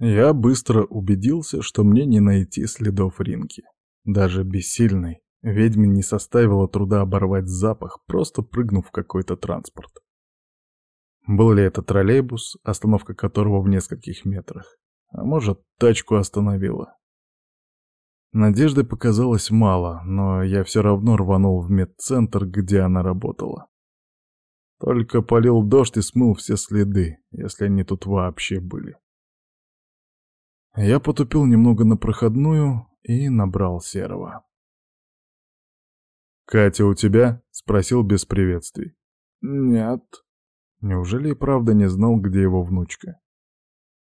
Я быстро убедился, что мне не найти следов Ринки. Даже бессильной ведьме не составило труда оборвать запах, просто прыгнув в какой-то транспорт. Был ли это троллейбус, остановка которого в нескольких метрах? А может, тачку остановила? Надежды показалось мало, но я все равно рванул в медцентр, где она работала. Только полил дождь и смыл все следы, если они тут вообще были. Я потупил немного на проходную и набрал серого. «Катя у тебя?» — спросил без приветствий. «Нет». Неужели и правда не знал, где его внучка?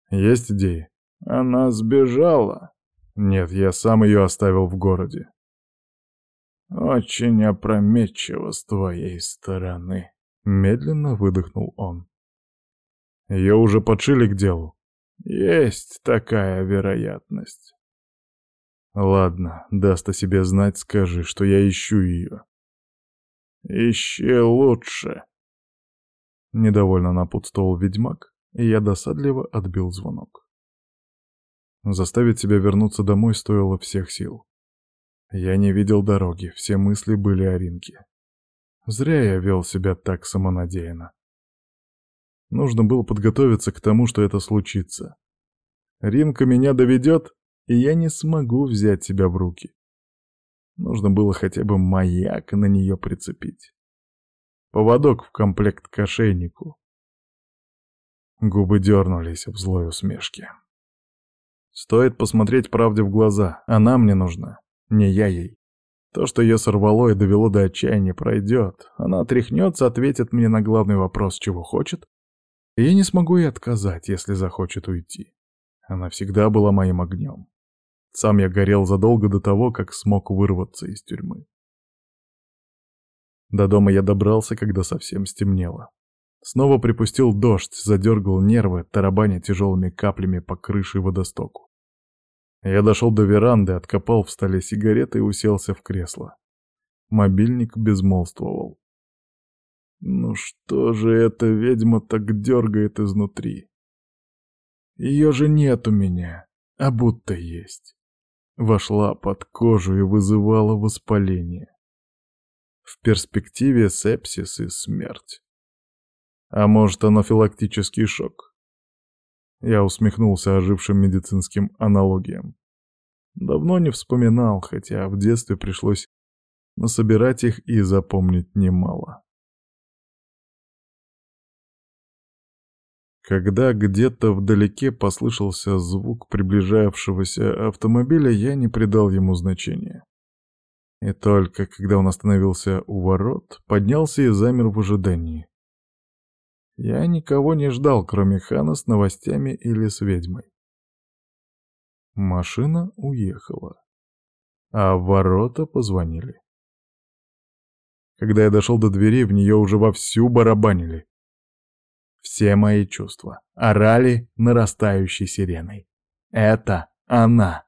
«Есть идеи?» «Она сбежала». «Нет, я сам ее оставил в городе». «Очень опрометчиво с твоей стороны», — медленно выдохнул он. «Ее уже подшили к делу?» «Есть такая вероятность». «Ладно, даст о себе знать, скажи, что я ищу ее». «Ищи лучше», — недовольно напутствовал ведьмак, и я досадливо отбил звонок. Заставить себя вернуться домой стоило всех сил. Я не видел дороги, все мысли были о Ринке. Зря я вел себя так самонадеянно. Нужно было подготовиться к тому, что это случится. Ринка меня доведет, и я не смогу взять себя в руки. Нужно было хотя бы маяк на нее прицепить. Поводок в комплект к ошейнику. Губы дернулись в злой усмешке. Стоит посмотреть правде в глаза. Она мне нужна, не я ей. То, что ее сорвало и довело до отчаяния, пройдет. Она отряхнется, ответит мне на главный вопрос, чего хочет. И я не смогу ей отказать, если захочет уйти. Она всегда была моим огнем. Сам я горел задолго до того, как смог вырваться из тюрьмы. До дома я добрался, когда совсем стемнело. Снова припустил дождь, задергал нервы, тарабаня тяжелыми каплями по крыше водостоку. Я дошел до веранды, откопал в столе сигареты и уселся в кресло. Мобильник безмолвствовал. Ну что же эта ведьма так дергает изнутри? Ее же нет у меня, а будто есть. Вошла под кожу и вызывала воспаление. В перспективе сепсис и смерть. А может, анафилактический шок? Я усмехнулся ожившим медицинским аналогиям. Давно не вспоминал, хотя в детстве пришлось насобирать их и запомнить немало. Когда где-то вдалеке послышался звук приближавшегося автомобиля, я не придал ему значения. И только когда он остановился у ворот, поднялся и замер в ожидании. Я никого не ждал, кроме Хана с новостями или с ведьмой. Машина уехала, а в ворота позвонили. Когда я дошел до двери, в нее уже вовсю барабанили. Все мои чувства орали нарастающей сиреной. Это она.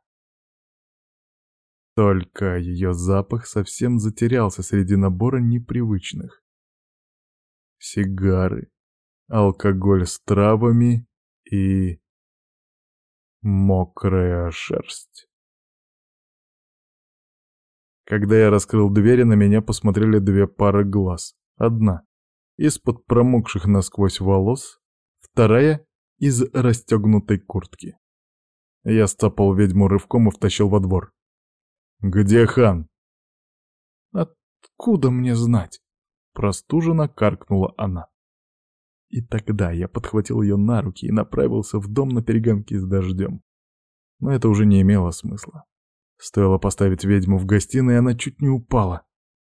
Только ее запах совсем затерялся среди набора непривычных. Сигары, алкоголь с травами и... мокрая шерсть. Когда я раскрыл двери, на меня посмотрели две пары глаз. Одна — из-под промокших насквозь волос, вторая — из расстегнутой куртки. Я стопал ведьму рывком и втащил во двор. «Где хан?» «Откуда мне знать?» Простуженно каркнула она. И тогда я подхватил ее на руки и направился в дом на перегонки с дождем. Но это уже не имело смысла. Стоило поставить ведьму в гостиной, и она чуть не упала.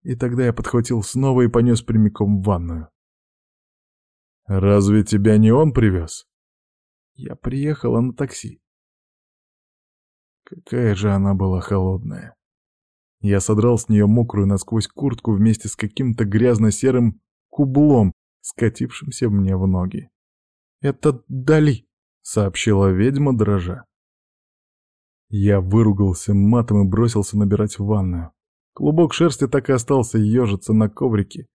И тогда я подхватил снова и понес прямиком в ванную. «Разве тебя не он привез?» Я приехала на такси. Какая же она была холодная. Я содрал с нее мокрую насквозь куртку вместе с каким-то грязно-серым кублом, скатившимся мне в ноги. «Это Дали», — сообщила ведьма, дрожа. Я выругался матом и бросился набирать в ванную. Клубок шерсти так и остался ежиться на коврике,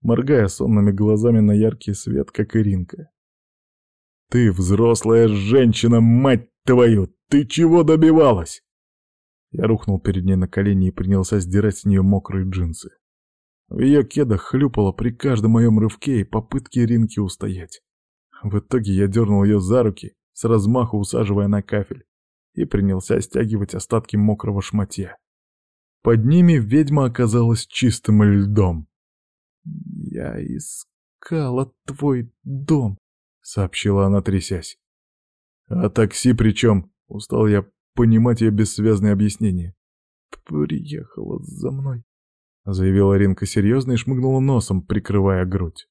моргая сонными глазами на яркий свет, как Иринка. «Ты взрослая женщина, мать твою, ты чего добивалась?» Я рухнул перед ней на колени и принялся сдирать с нее мокрые джинсы. В ее кедах хлюпало при каждом моем рывке и попытке Ринки устоять. В итоге я дернул ее за руки, с размаху усаживая на кафель, и принялся стягивать остатки мокрого шматья. Под ними ведьма оказалась чистым льдом. «Я искала твой дом», — сообщила она, трясясь. «А такси при чем?» — устал я понимать ее бессвязные объяснения. «Приехала за мной», — заявила Ринка серьезно и шмыгнула носом, прикрывая грудь.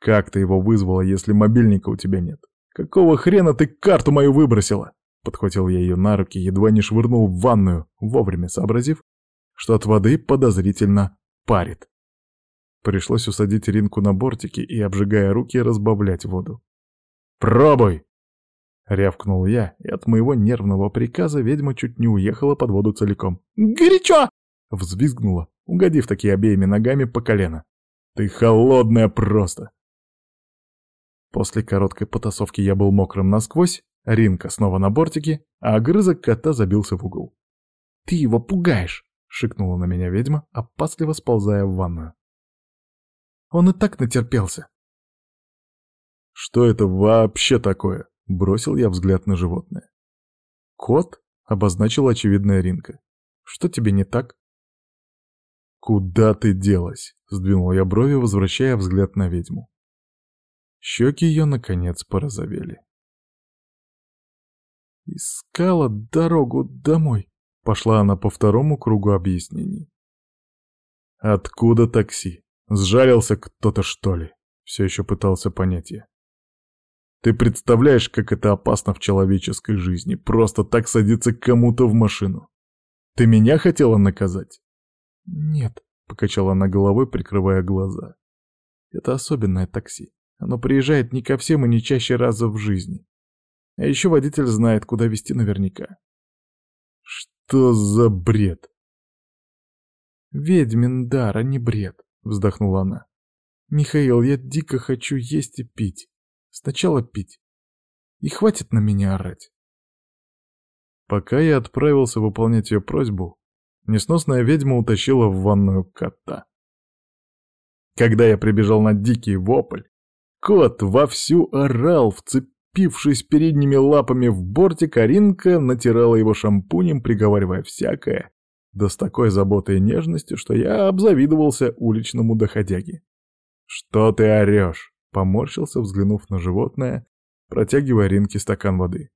«Как ты его вызвала, если мобильника у тебя нет? Какого хрена ты карту мою выбросила?» Подхватил я ее на руки, едва не швырнул в ванную, вовремя сообразив, что от воды подозрительно парит. Пришлось усадить Ринку на бортики и, обжигая руки, разбавлять воду. «Пробуй!» — рявкнул я, и от моего нервного приказа ведьма чуть не уехала под воду целиком. «Горячо!» Взвизгнула, угодив таки обеими ногами по колено. «Ты холодная просто!» После короткой потасовки я был мокрым насквозь, Ринка снова на бортике, а огрызок кота забился в угол. «Ты его пугаешь!» — шикнула на меня ведьма, опасливо сползая в ванную. «Он и так натерпелся!» «Что это вообще такое?» — бросил я взгляд на животное. «Кот?» — обозначил очевидная Ринка. «Что тебе не так?» «Куда ты делась?» — сдвинул я брови, возвращая взгляд на ведьму. Щеки ее, наконец, порозовели. «Искала дорогу домой», — пошла она по второму кругу объяснений. «Откуда такси? Сжалился кто-то, что ли?» — все еще пытался понять я. «Ты представляешь, как это опасно в человеческой жизни, просто так садиться кому-то в машину? Ты меня хотела наказать?» «Нет», — покачала она головой, прикрывая глаза. «Это особенное такси. Оно приезжает не ко всем и не чаще раза в жизни. А еще водитель знает, куда везти наверняка». «Что за бред?» «Ведьмин дар, а не бред», — вздохнула она. «Михаил, я дико хочу есть и пить. Сначала пить. И хватит на меня орать». Пока я отправился выполнять ее просьбу, Несносная ведьма утащила в ванную кота. Когда я прибежал на дикий вопль, кот вовсю орал, вцепившись передними лапами в бортик, а Ринка натирала его шампунем, приговаривая всякое, да с такой заботой и нежностью, что я обзавидовался уличному доходяге. «Что ты орешь?» — поморщился, взглянув на животное, протягивая Ринке стакан воды.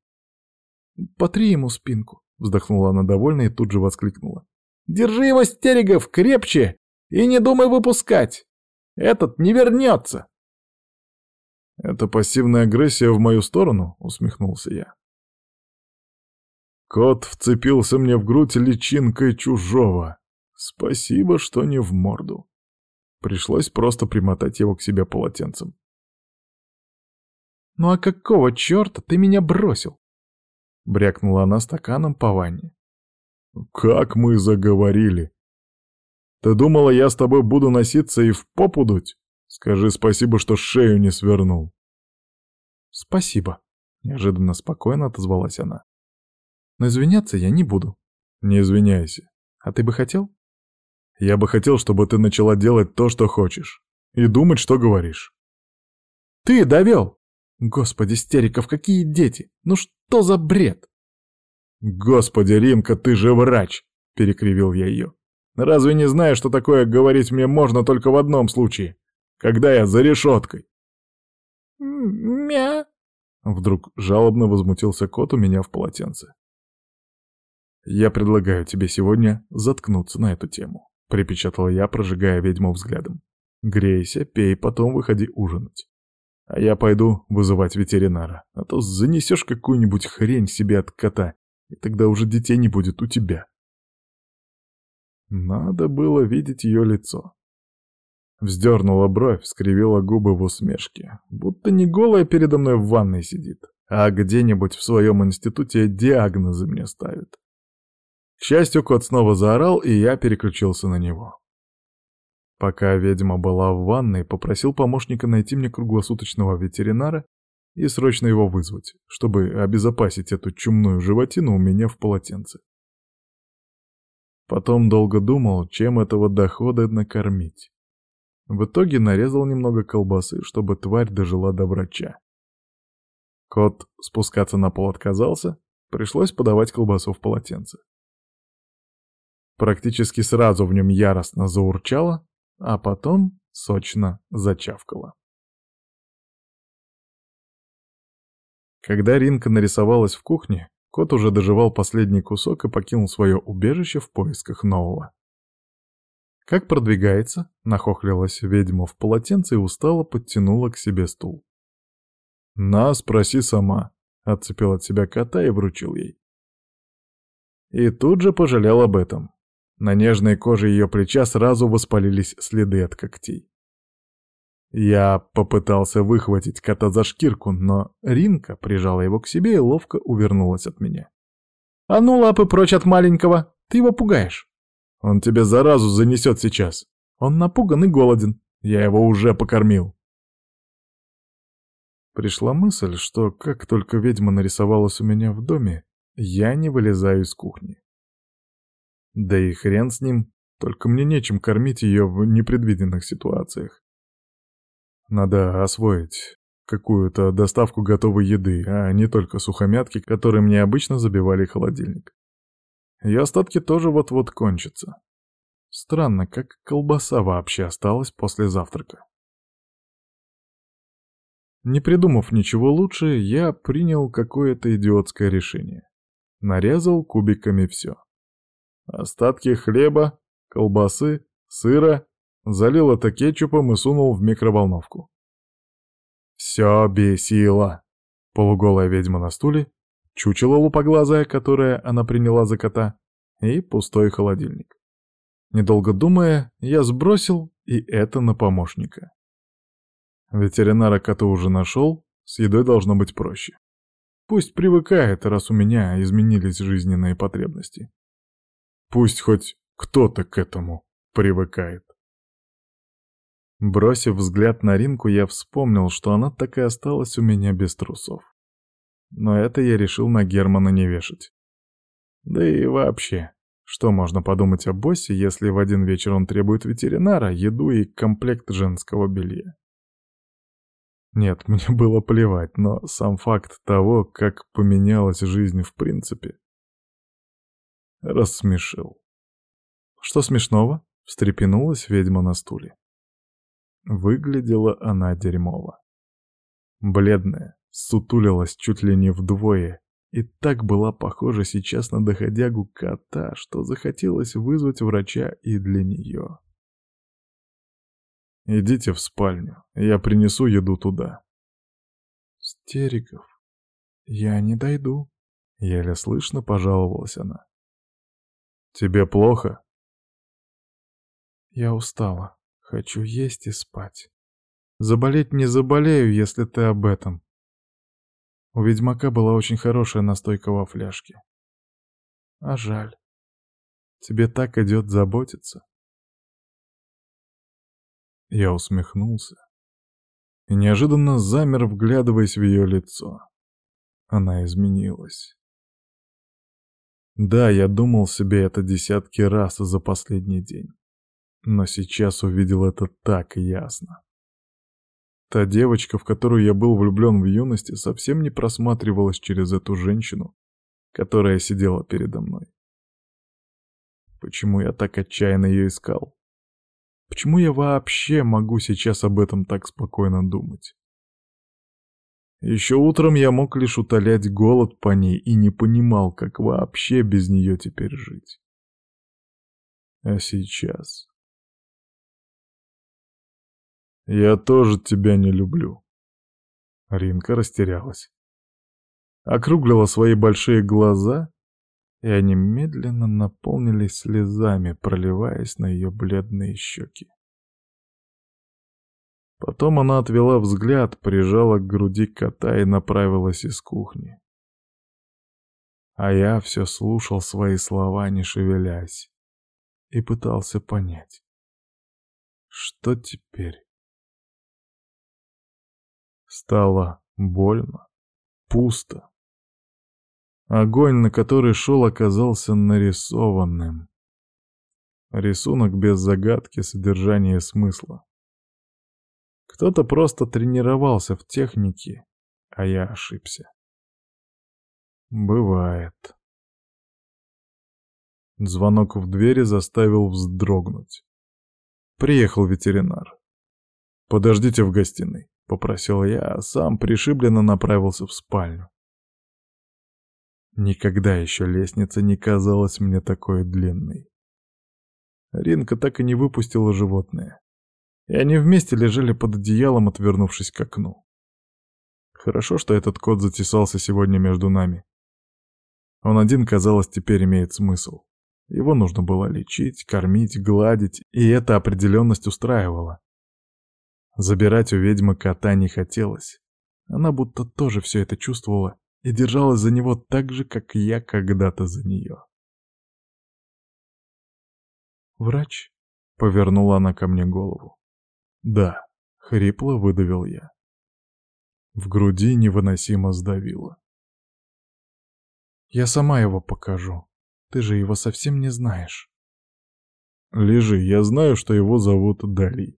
«Потри ему спинку», — вздохнула она довольно и тут же воскликнула. Держи его, Стерегов, крепче и не думай выпускать. Этот не вернется. Это пассивная агрессия в мою сторону, усмехнулся я. Кот вцепился мне в грудь личинкой чужого. Спасибо, что не в морду. Пришлось просто примотать его к себе полотенцем. «Ну а какого черта ты меня бросил?» Брякнула она стаканом по ванне. Как мы заговорили. Ты думала, я с тобой буду носиться и в попу дуть? Скажи спасибо, что шею не свернул. Спасибо, неожиданно спокойно отозвалась она. Но извиняться я не буду. Не извиняйся. А ты бы хотел? Я бы хотел, чтобы ты начала делать то, что хочешь. И думать, что говоришь. Ты довел! Господи, Стериков, какие дети! Ну что за бред? «Господи, Ринка, ты же врач!» — перекривил я ее. «Разве не знаешь, что такое говорить мне можно только в одном случае? Когда я за решеткой?» «Мя!» — вдруг жалобно возмутился кот у меня в полотенце. «Я предлагаю тебе сегодня заткнуться на эту тему», — припечатал я, прожигая ведьму взглядом. «Грейся, пей, потом выходи ужинать. А я пойду вызывать ветеринара, а то занесешь какую-нибудь хрень себе от кота, и тогда уже детей не будет у тебя. Надо было видеть ее лицо. Вздернула бровь, скривила губы в усмешке, будто не голая передо мной в ванной сидит, а где-нибудь в своем институте диагнозы мне ставит. К счастью, кот снова заорал, и я переключился на него. Пока ведьма была в ванной, попросил помощника найти мне круглосуточного ветеринара и срочно его вызвать, чтобы обезопасить эту чумную животину у меня в полотенце. Потом долго думал, чем этого дохода накормить. В итоге нарезал немного колбасы, чтобы тварь дожила до врача. Кот спускаться на пол отказался, пришлось подавать колбасу в полотенце. Практически сразу в нем яростно заурчало, а потом сочно зачавкало. Когда Ринка нарисовалась в кухне, кот уже доживал последний кусок и покинул свое убежище в поисках нового. «Как продвигается?» — нахохлилась ведьма в полотенце и устало подтянула к себе стул. «На, спроси сама», — отцепил от себя кота и вручил ей. И тут же пожалел об этом. На нежной коже ее плеча сразу воспалились следы от когтей. Я попытался выхватить кота за шкирку, но Ринка прижала его к себе и ловко увернулась от меня. «А ну, лапы прочь от маленького! Ты его пугаешь!» Он тебе заразу занесет сейчас. Он напуган и голоден. Я его уже покормил. Пришла мысль, что как только ведьма нарисовалась у меня в доме, я не вылезаю из кухни. Да и хрен с ним, только мне нечем кормить ее в непредвиденных ситуациях. Надо освоить какую-то доставку готовой еды, а не только сухомятки, которые мне обычно забивали холодильник. И остатки тоже вот-вот кончатся. Странно, как колбаса вообще осталась после завтрака. Не придумав ничего лучше, я принял какое-то идиотское решение. Нарезал кубиками все. Остатки хлеба, колбасы, сыра, залил это кетчупом и сунул в микроволновку. Все бесило. Полуголая ведьма на стуле чучело лупоглазое, которое она приняла за кота, и пустой холодильник. Недолго думая, я сбросил и это на помощника. Ветеринара кота уже нашел, с едой должно быть проще. Пусть привыкает, раз у меня изменились жизненные потребности. Пусть хоть кто-то к этому привыкает. Бросив взгляд на Ринку, я вспомнил, что она так и осталась у меня без трусов. Но это я решил на Германа не вешать. Да и вообще, что можно подумать о боссе, если в один вечер он требует ветеринара, еду и комплект женского белья? Нет, мне было плевать, но сам факт того, как поменялась жизнь в принципе, рассмешил. «Что смешного?» — встрепенулась ведьма на стуле. Выглядела она дерьмово. Бледная, сутулилась чуть ли не вдвое, и так была похожа сейчас на доходягу кота, что захотелось вызвать врача и для нее. «Идите в спальню, я принесу еду туда». «Стериков, я не дойду», — еле слышно пожаловалась она. «Тебе плохо?» «Я устала, хочу есть и спать. Заболеть не заболею, если ты об этом», у ведьмака была очень хорошая настойка во фляжке. А жаль. Тебе так идет заботиться. Я усмехнулся и неожиданно замер, вглядываясь в ее лицо. Она изменилась. Да, я думал себе это десятки раз за последний день, но сейчас увидел это так ясно. Та девочка, в которую я был влюблен в юности, совсем не просматривалась через эту женщину, которая сидела передо мной. Почему я так отчаянно ее искал? Почему я вообще могу сейчас об этом так спокойно думать? Еще утром я мог лишь утолять голод по ней и не понимал, как вообще без нее теперь жить. А сейчас... «Я тоже тебя не люблю». Ринка растерялась. Округлила свои большие глаза, и они медленно наполнились слезами, проливаясь на ее бледные щеки. Потом она отвела взгляд, прижала к груди кота и направилась из кухни. А я все слушал свои слова, не шевелясь, и пытался понять, что теперь. Стало больно, пусто. Огонь, на который шел, оказался нарисованным. Рисунок без загадки, содержания и смысла. Кто-то просто тренировался в технике, а я ошибся. Бывает. Звонок в двери заставил вздрогнуть. Приехал ветеринар. «Подождите в гостиной», — попросил я, а сам пришибленно направился в спальню. Никогда еще лестница не казалась мне такой длинной. Ринка так и не выпустила животное, и они вместе лежали под одеялом, отвернувшись к окну. Хорошо, что этот кот затесался сегодня между нами. Он один, казалось, теперь имеет смысл. Его нужно было лечить, кормить, гладить, и эта определенность устраивала. Забирать у ведьмы кота не хотелось. Она будто тоже все это чувствовала и держалась за него так же, как я когда-то за нее. «Врач?» — повернула она ко мне голову. «Да», — хрипло выдавил я. В груди невыносимо сдавило. «Я сама его покажу», ты же его совсем не знаешь. Лежи, я знаю, что его зовут Дали.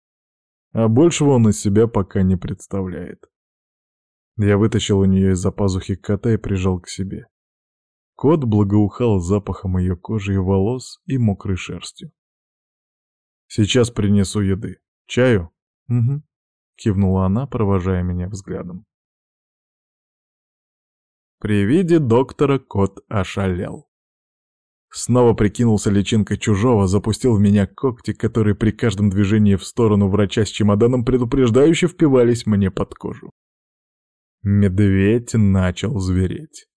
А большего он из себя пока не представляет. Я вытащил у нее из-за пазухи кота и прижал к себе. Кот благоухал запахом ее кожи и волос и мокрой шерстью. «Сейчас принесу еды. Чаю?» «Угу», — кивнула она, провожая меня взглядом. При виде доктора кот ошалел. Снова прикинулся личинкой чужого, запустил в меня когти, которые при каждом движении в сторону врача с чемоданом предупреждающе впивались мне под кожу. Медведь начал звереть.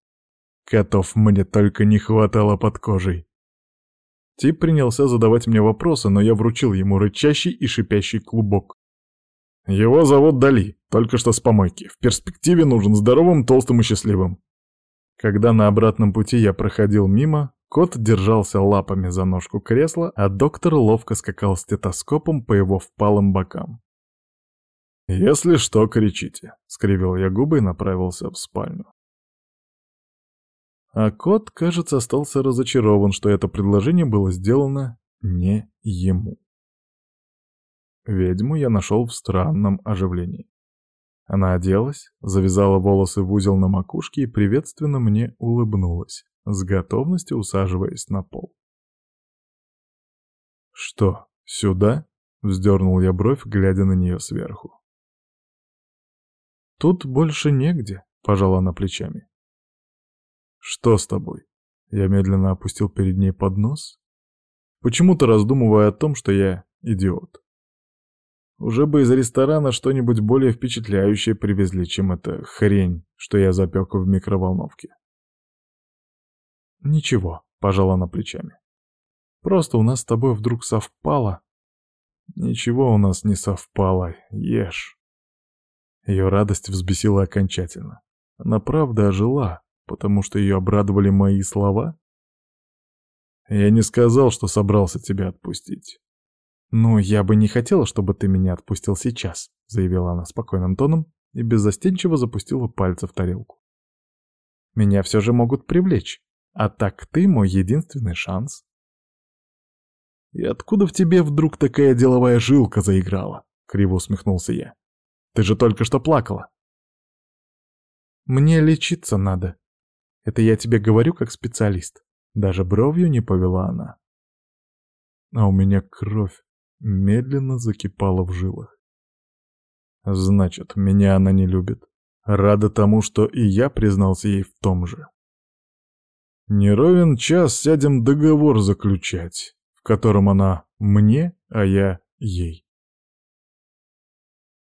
Котов мне только не хватало под кожей. Тип принялся задавать мне вопросы, но я вручил ему рычащий и шипящий клубок. Его зовут Дали, только что с помойки. В перспективе нужен здоровым, толстым и счастливым. Когда на обратном пути я проходил мимо, Кот держался лапами за ножку кресла, а доктор ловко скакал стетоскопом по его впалым бокам. «Если что, кричите», — скривил я губы и направился в спальню. А кот, кажется, остался разочарован, что это предложение было сделано не ему. Ведьму я нашел в странном оживлении. Она оделась, завязала волосы в узел на макушке и приветственно мне улыбнулась с готовностью усаживаясь на пол. «Что, сюда?» — вздернул я бровь, глядя на нее сверху. «Тут больше негде», — пожала она плечами. «Что с тобой?» Я медленно опустил перед ней поднос, почему-то раздумывая о том, что я идиот. Уже бы из ресторана что-нибудь более впечатляющее привезли, чем эта хрень, что я запек в микроволновке. «Ничего», — пожала она плечами. «Просто у нас с тобой вдруг совпало». «Ничего у нас не совпало, ешь». Ее радость взбесила окончательно. Она правда ожила, потому что ее обрадовали мои слова. Я не сказал, что собрался тебя отпустить. «Ну, я бы не хотела, чтобы ты меня отпустил сейчас», — заявила она спокойным тоном и беззастенчиво запустила пальцы в тарелку. «Меня все же могут привлечь. А так ты мой единственный шанс. «И откуда в тебе вдруг такая деловая жилка заиграла?» — криво усмехнулся я. «Ты же только что плакала». «Мне лечиться надо. Это я тебе говорю как специалист». Даже бровью не повела она. А у меня кровь медленно закипала в жилах. Значит, меня она не любит. Рада тому, что и я признался ей в том же. Не ровен час сядем договор заключать, в котором она мне, а я ей.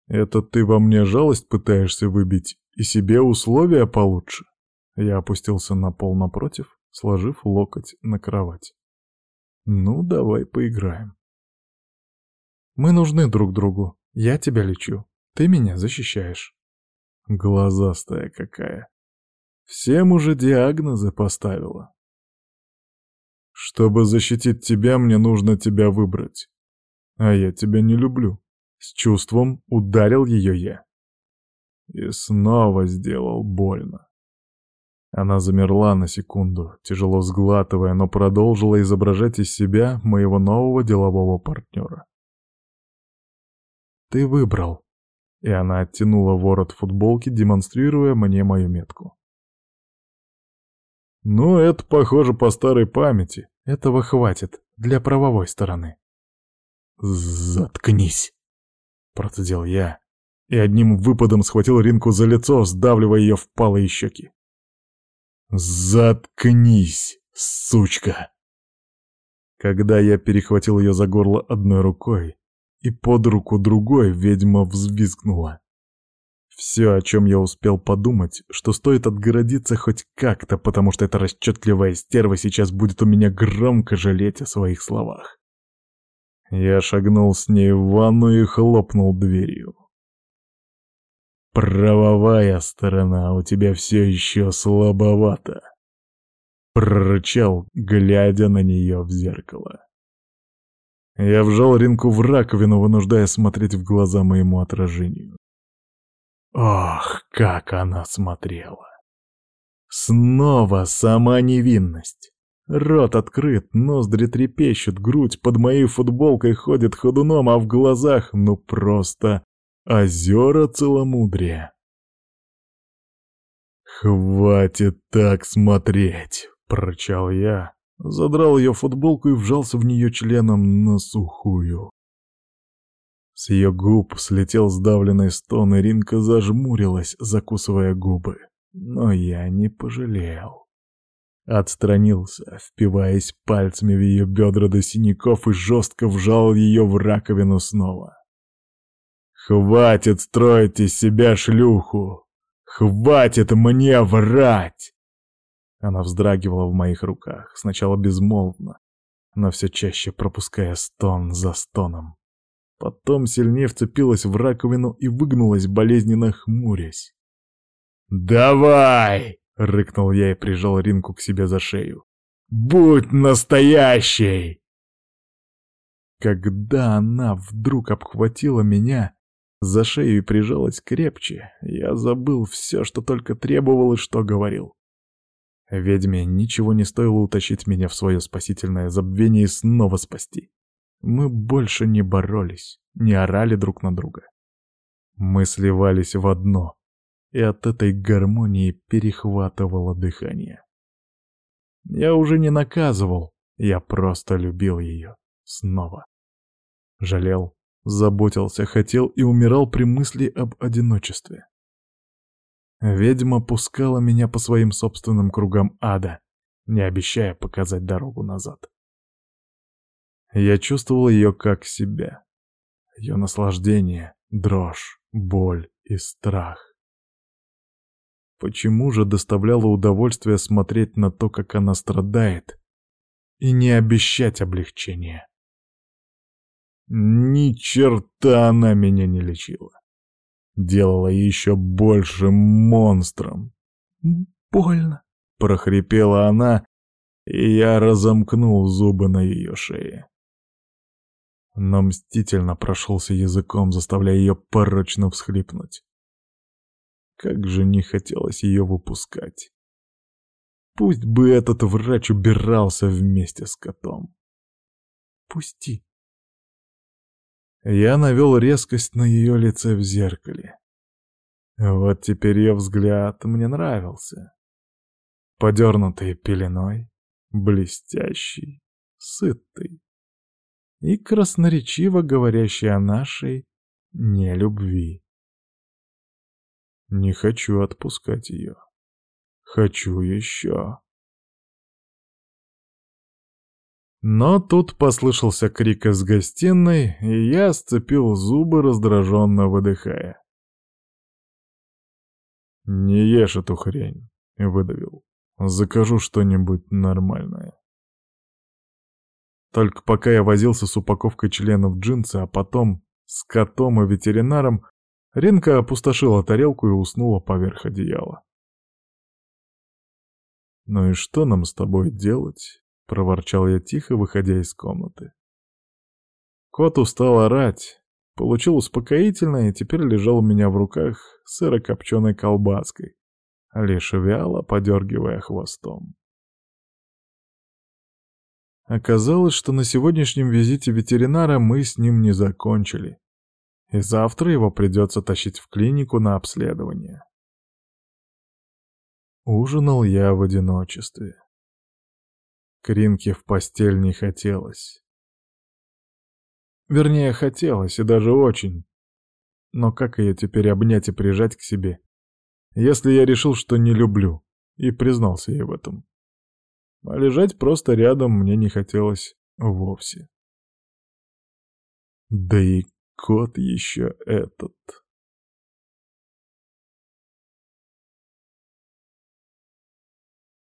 Это ты во мне жалость пытаешься выбить и себе условия получше? Я опустился на пол напротив, сложив локоть на кровать. Ну, давай поиграем. Мы нужны друг другу. Я тебя лечу, ты меня защищаешь. Глазастая какая. Всем уже диагнозы поставила. Чтобы защитить тебя, мне нужно тебя выбрать. А я тебя не люблю. С чувством ударил ее я. И снова сделал больно. Она замерла на секунду, тяжело сглатывая, но продолжила изображать из себя моего нового делового партнера. «Ты выбрал», и она оттянула ворот футболки, демонстрируя мне мою метку. «Ну, это похоже по старой памяти. Этого хватит для правовой стороны». «Заткнись!» — процедил я, и одним выпадом схватил Ринку за лицо, сдавливая ее в палые щеки. «Заткнись, сучка!» Когда я перехватил ее за горло одной рукой и под руку другой, ведьма взвизгнула. Все, о чем я успел подумать, что стоит отгородиться хоть как-то, потому что эта расчетливая стерва сейчас будет у меня громко жалеть о своих словах. Я шагнул с ней в ванну и хлопнул дверью. «Правовая сторона у тебя все еще слабовата», — прорычал, глядя на нее в зеркало. Я вжал Ринку в раковину, вынуждая смотреть в глаза моему отражению. Ох, как она смотрела! Снова сама невинность. Рот открыт, ноздри трепещут, грудь под моей футболкой ходит ходуном, а в глазах ну просто Озера целомудрия. «Хватит так смотреть!» — прорычал я, задрал ее футболку и вжался в нее членом на сухую. С ее губ слетел сдавленный стон, и Ринка зажмурилась, закусывая губы. Но я не пожалел. Отстранился, впиваясь пальцами в ее бедра до синяков и жестко вжал ее в раковину снова. Хватит строить из себя шлюху! Хватит мне врать!» Она вздрагивала в моих руках, сначала безмолвно, но все чаще пропуская стон за стоном. Потом сильнее вцепилась в раковину и выгнулась, болезненно хмурясь. «Давай!» — рыкнул я и прижал Ринку к себе за шею. «Будь настоящей!» Когда она вдруг обхватила меня, за шею и прижалась крепче. Я забыл все, что только требовал и что говорил. Ведьме ничего не стоило утащить меня в свое спасительное забвение и снова спасти. Мы больше не боролись, не орали друг на друга. Мы сливались в одно, и от этой гармонии перехватывало дыхание. Я уже не наказывал, я просто любил ее снова. Жалел, Заботился, хотел и умирал при мысли об одиночестве. Ведьма пускала меня по своим собственным кругам ада, не обещая показать дорогу назад. Я чувствовал ее как себя. Ее наслаждение, дрожь, боль и страх. Почему же доставляло удовольствие смотреть на то, как она страдает, и не обещать облегчения? Ни черта она меня не лечила. Делала еще больше монстром. «Больно», — прохрипела она, и я разомкнул зубы на ее шее. Но мстительно прошелся языком, заставляя ее порочно всхлипнуть. Как же не хотелось ее выпускать. Пусть бы этот врач убирался вместе с котом. «Пусти», я навел резкость на ее лице в зеркале. Вот теперь ее взгляд мне нравился. Подернутый пеленой, блестящий, сытый и красноречиво говорящий о нашей нелюбви. Не хочу отпускать ее. Хочу еще. Но тут послышался крик из гостиной, и я сцепил зубы, раздраженно выдыхая. «Не ешь эту хрень», — выдавил. «Закажу что-нибудь нормальное». Только пока я возился с упаковкой членов джинсы, а потом с котом и ветеринаром, Ринка опустошила тарелку и уснула поверх одеяла. «Ну и что нам с тобой делать?» — проворчал я тихо, выходя из комнаты. Кот устал орать, Получил успокоительное и теперь лежал у меня в руках сырокопченой колбаской, лишь вяло подергивая хвостом. Оказалось, что на сегодняшнем визите ветеринара мы с ним не закончили, и завтра его придется тащить в клинику на обследование. Ужинал я в одиночестве. Кринке в постель не хотелось. Вернее, хотелось, и даже очень. Но как ее теперь обнять и прижать к себе, если я решил, что не люблю, и признался ей в этом? А лежать просто рядом мне не хотелось вовсе. Да и кот еще этот.